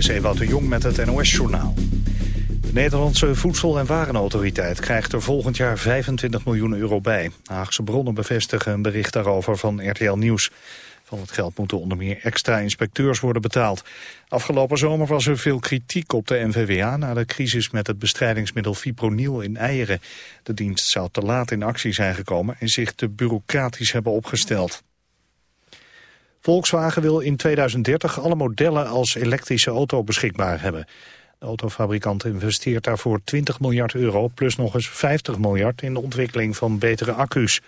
is Ewout Jong met het NOS-journaal. De Nederlandse Voedsel- en Warenautoriteit krijgt er volgend jaar 25 miljoen euro bij. Haagse bronnen bevestigen een bericht daarover van RTL Nieuws. Van het geld moeten onder meer extra inspecteurs worden betaald. Afgelopen zomer was er veel kritiek op de NVWA... na de crisis met het bestrijdingsmiddel fipronil in eieren. De dienst zou te laat in actie zijn gekomen... en zich te bureaucratisch hebben opgesteld. Volkswagen wil in 2030 alle modellen als elektrische auto beschikbaar hebben. De autofabrikant investeert daarvoor 20 miljard euro... plus nog eens 50 miljard in de ontwikkeling van betere accu's.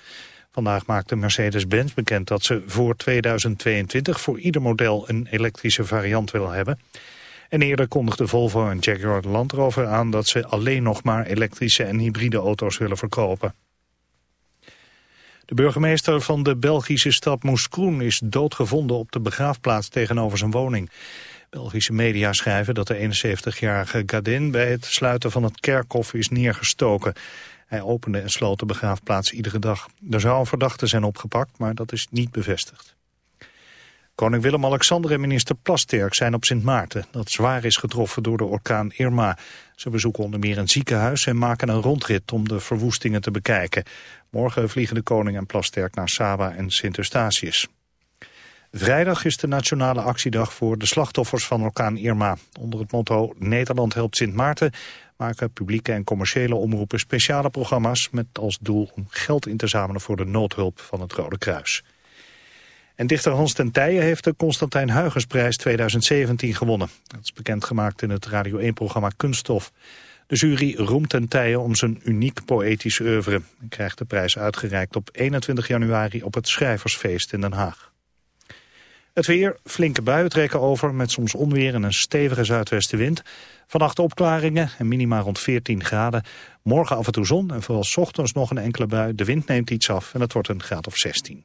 Vandaag maakte Mercedes-Benz bekend dat ze voor 2022 voor ieder model een elektrische variant wil hebben. En eerder kondigden Volvo en Jaguar Land Rover aan dat ze alleen nog maar elektrische en hybride auto's willen verkopen. De burgemeester van de Belgische stad Moeskroen is doodgevonden op de begraafplaats tegenover zijn woning. Belgische media schrijven dat de 71-jarige Gadin bij het sluiten van het kerkhof is neergestoken. Hij opende en sloot de begraafplaats iedere dag. Er zou een verdachte zijn opgepakt, maar dat is niet bevestigd. Koning Willem-Alexander en minister Plasterk zijn op Sint Maarten... dat zwaar is getroffen door de orkaan Irma. Ze bezoeken onder meer een ziekenhuis en maken een rondrit... om de verwoestingen te bekijken. Morgen vliegen de koning en Plasterk naar Saba en Sint Eustatius. Vrijdag is de nationale actiedag voor de slachtoffers van orkaan Irma. Onder het motto Nederland helpt Sint Maarten maken publieke en commerciële omroepen speciale programma's met als doel om geld in te zamelen voor de noodhulp van het Rode Kruis. En dichter Hans ten Tijen heeft de Constantijn Huygensprijs 2017 gewonnen. Dat is bekendgemaakt in het Radio 1-programma Kunststof. De jury roemt ten Tijen om zijn uniek poëtisch oeuvre. en krijgt de prijs uitgereikt op 21 januari op het Schrijversfeest in Den Haag. Het weer, flinke buien trekken over met soms onweer en een stevige zuidwestenwind. Vannacht opklaringen en minima rond 14 graden. Morgen af en toe zon en vooral ochtends nog een enkele bui. De wind neemt iets af en het wordt een graad of 16.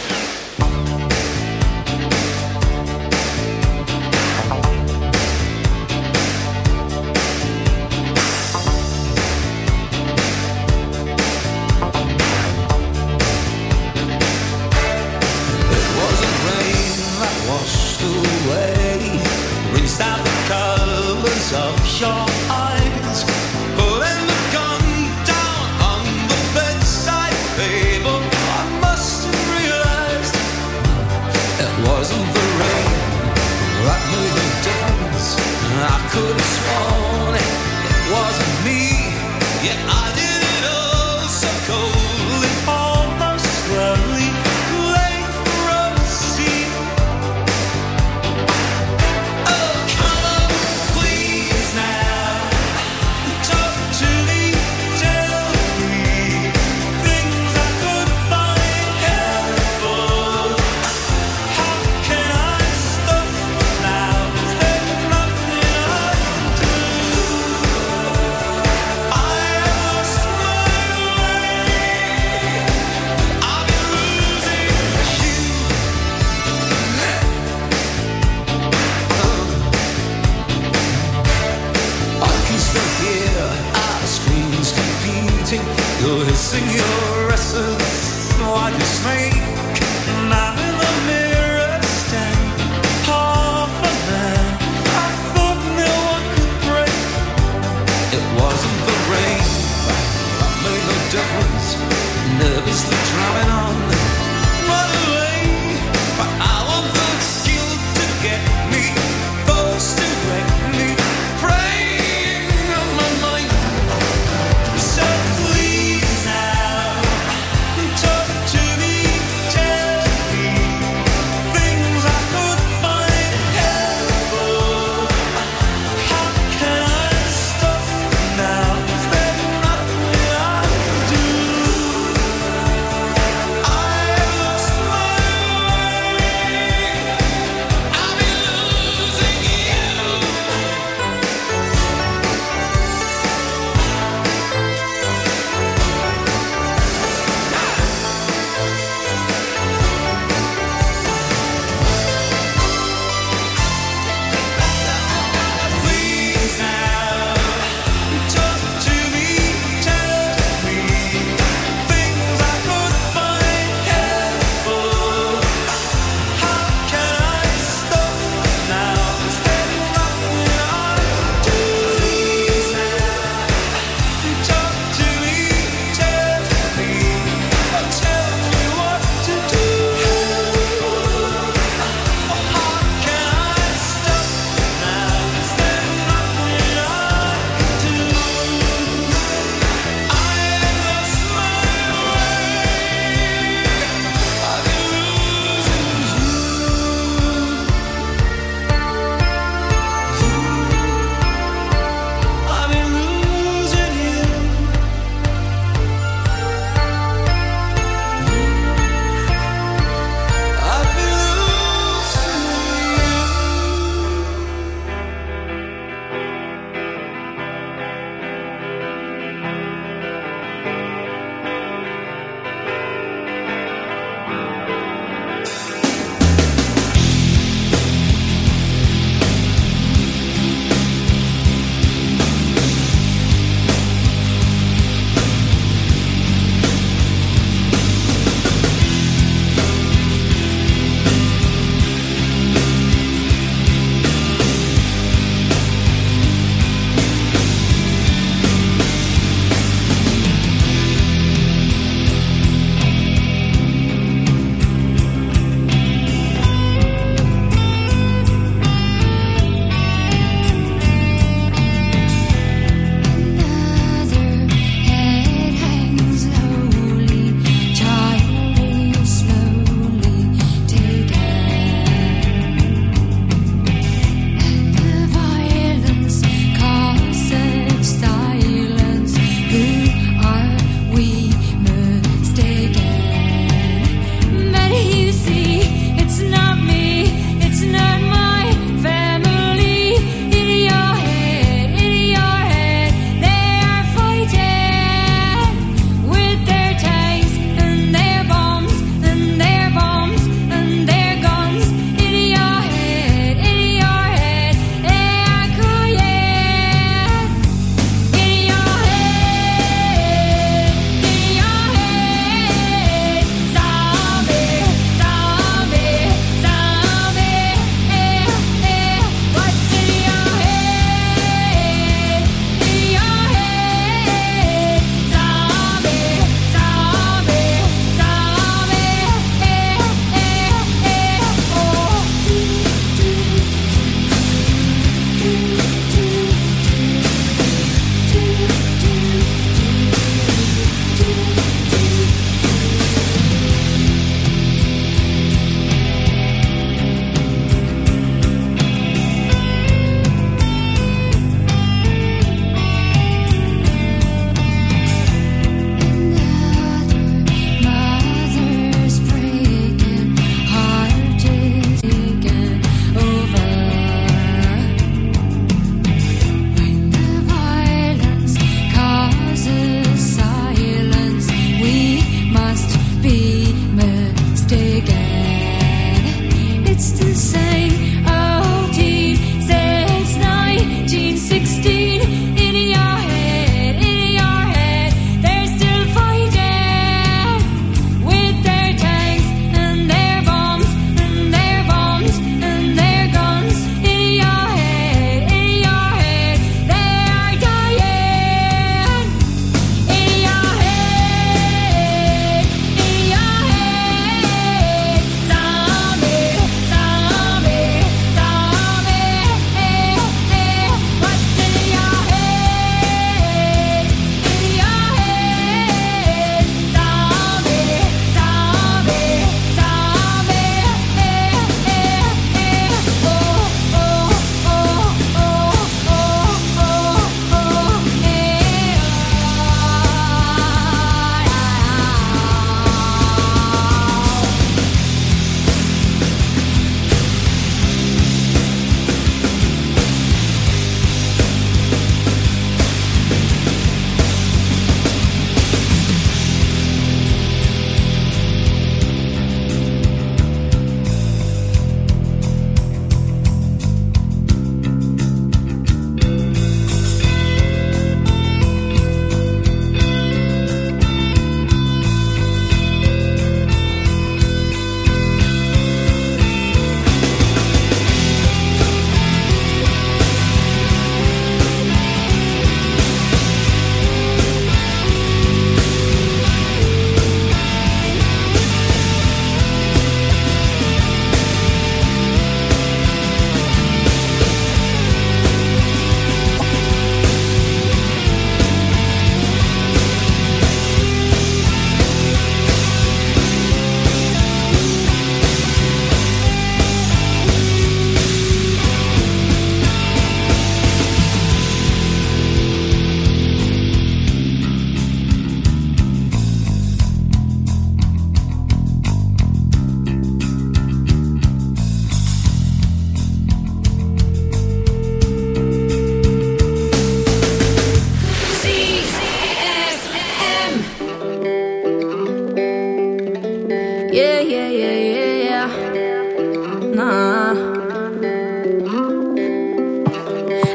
your rest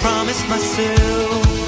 Promised myself,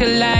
a light.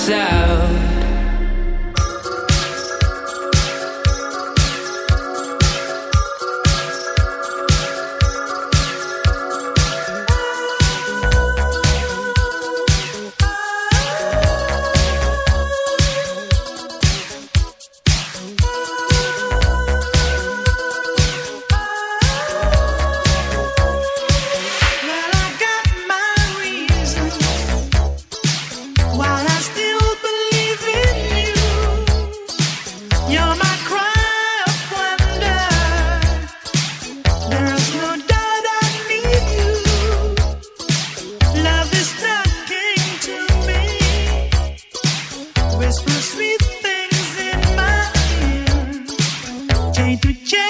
inside. change.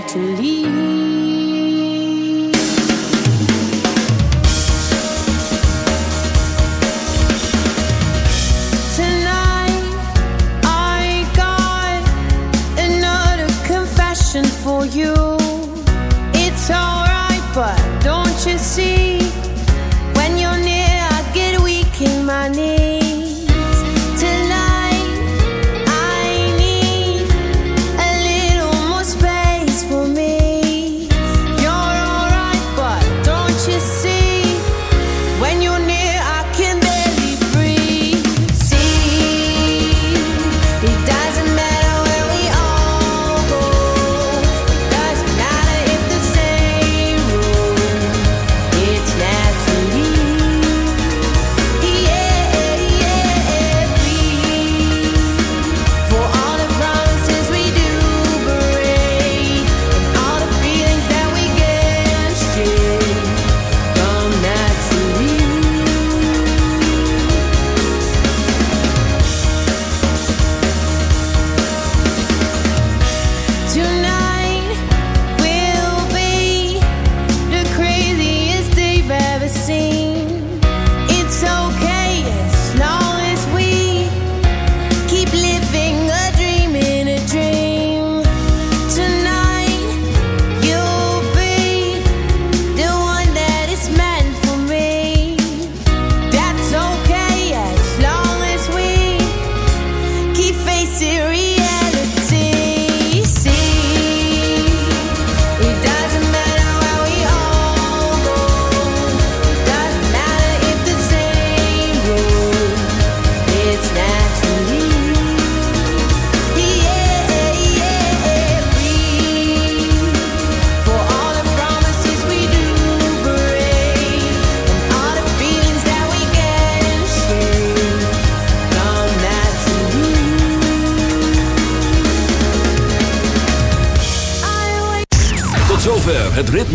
to